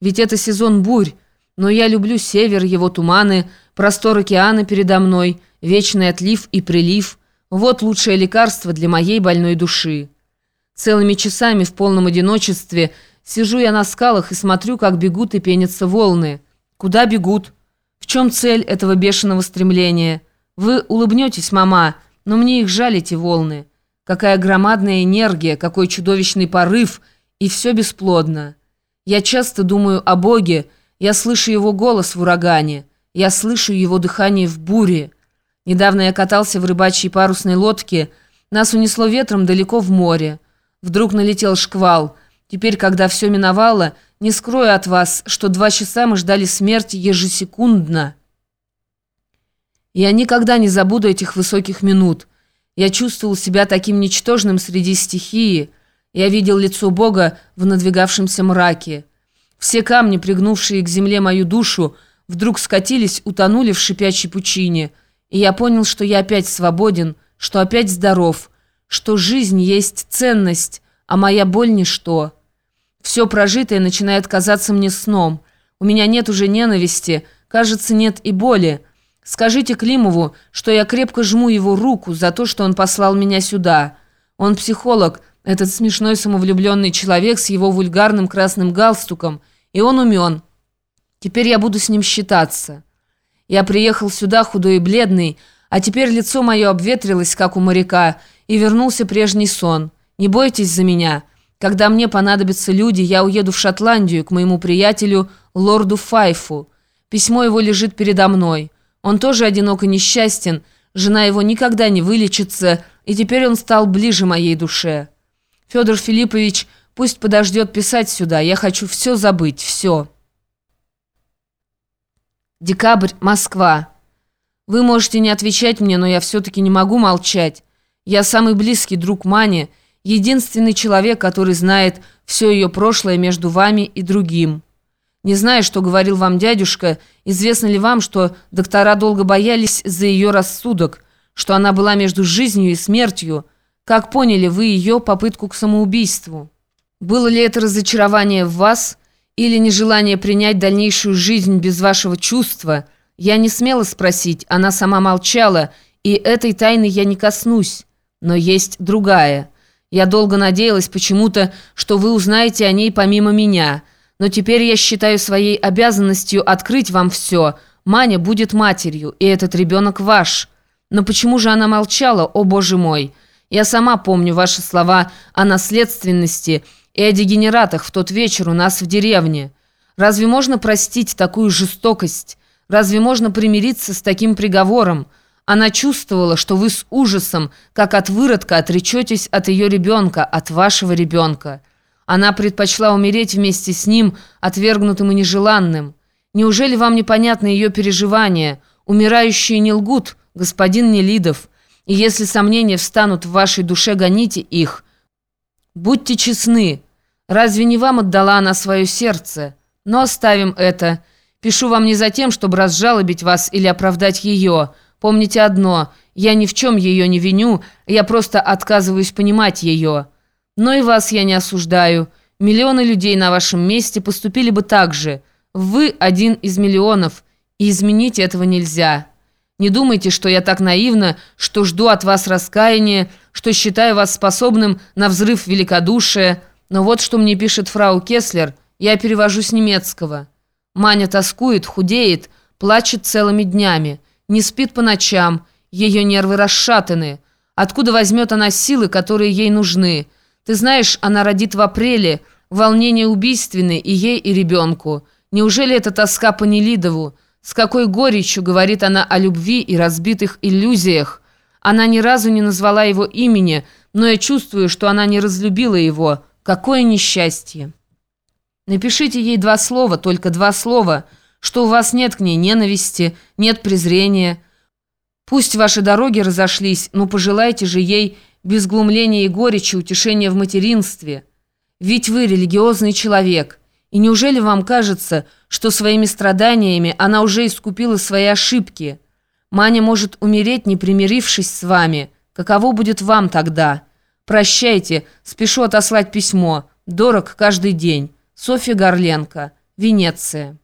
Ведь это сезон бурь, но я люблю север, его туманы, простор океана передо мной, вечный отлив и прилив. Вот лучшее лекарство для моей больной души. Целыми часами в полном одиночестве сижу я на скалах и смотрю, как бегут и пенятся волны. Куда бегут? В чем цель этого бешеного стремления? Вы улыбнетесь, мама, но мне их жаль, эти волны. Какая громадная энергия, какой чудовищный порыв, и все бесплодно. Я часто думаю о Боге, я слышу Его голос в урагане, я слышу Его дыхание в буре. Недавно я катался в рыбачьей парусной лодке, нас унесло ветром далеко в море. Вдруг налетел шквал. Теперь, когда все миновало, не скрою от вас, что два часа мы ждали смерти ежесекундно. Я никогда не забуду этих высоких минут. Я чувствовал себя таким ничтожным среди стихии. Я видел лицо Бога в надвигавшемся мраке. Все камни, пригнувшие к земле мою душу, вдруг скатились, утонули в шипячей пучине. И я понял, что я опять свободен, что опять здоров, что жизнь есть ценность, а моя боль – ничто. Все прожитое начинает казаться мне сном. У меня нет уже ненависти, кажется, нет и боли. Скажите Климову, что я крепко жму его руку за то, что он послал меня сюда. Он психолог, этот смешной самовлюбленный человек с его вульгарным красным галстуком, и он умен. Теперь я буду с ним считаться. Я приехал сюда худой и бледный, а теперь лицо мое обветрилось, как у моряка, и вернулся прежний сон. Не бойтесь за меня. Когда мне понадобятся люди, я уеду в Шотландию к моему приятелю, лорду Файфу. Письмо его лежит передо мной». Он тоже одинок и несчастен, жена его никогда не вылечится, и теперь он стал ближе моей душе. Федор Филиппович пусть подождет писать сюда, я хочу все забыть, все. Декабрь, Москва. Вы можете не отвечать мне, но я все-таки не могу молчать. Я самый близкий друг Мани, единственный человек, который знает все ее прошлое между вами и другим. Не знаю, что говорил вам дядюшка, известно ли вам, что доктора долго боялись за ее рассудок, что она была между жизнью и смертью. Как поняли вы ее попытку к самоубийству? Было ли это разочарование в вас или нежелание принять дальнейшую жизнь без вашего чувства? Я не смела спросить, она сама молчала, и этой тайны я не коснусь. Но есть другая. Я долго надеялась почему-то, что вы узнаете о ней помимо меня – но теперь я считаю своей обязанностью открыть вам все. Маня будет матерью, и этот ребенок ваш. Но почему же она молчала, о боже мой? Я сама помню ваши слова о наследственности и о дегенератах в тот вечер у нас в деревне. Разве можно простить такую жестокость? Разве можно примириться с таким приговором? Она чувствовала, что вы с ужасом, как от выродка, отречетесь от ее ребенка, от вашего ребенка». Она предпочла умереть вместе с ним, отвергнутым и нежеланным. Неужели вам непонятны ее переживания? Умирающие не лгут, господин Нелидов. И если сомнения встанут в вашей душе, гоните их. Будьте честны. Разве не вам отдала она свое сердце? Но оставим это. Пишу вам не за тем, чтобы разжалобить вас или оправдать ее. Помните одно, я ни в чем ее не виню, я просто отказываюсь понимать ее». Но и вас я не осуждаю. Миллионы людей на вашем месте поступили бы так же. Вы один из миллионов, и изменить этого нельзя. Не думайте, что я так наивна, что жду от вас раскаяния, что считаю вас способным на взрыв великодушия. Но вот что мне пишет фрау Кеслер, я перевожу с немецкого. Маня тоскует, худеет, плачет целыми днями, не спит по ночам, ее нервы расшатаны. Откуда возьмет она силы, которые ей нужны?» Ты знаешь, она родит в апреле. Волнение убийственное и ей, и ребенку. Неужели это тоска по Нелидову? С какой горечью говорит она о любви и разбитых иллюзиях? Она ни разу не назвала его имени, но я чувствую, что она не разлюбила его. Какое несчастье! Напишите ей два слова, только два слова, что у вас нет к ней ненависти, нет презрения. Пусть ваши дороги разошлись, но пожелайте же ей без глумления и горечи, утешения в материнстве. Ведь вы религиозный человек, и неужели вам кажется, что своими страданиями она уже искупила свои ошибки? Маня может умереть, не примирившись с вами. Каково будет вам тогда? Прощайте, спешу отослать письмо. Дорог каждый день. Софья Горленко. Венеция.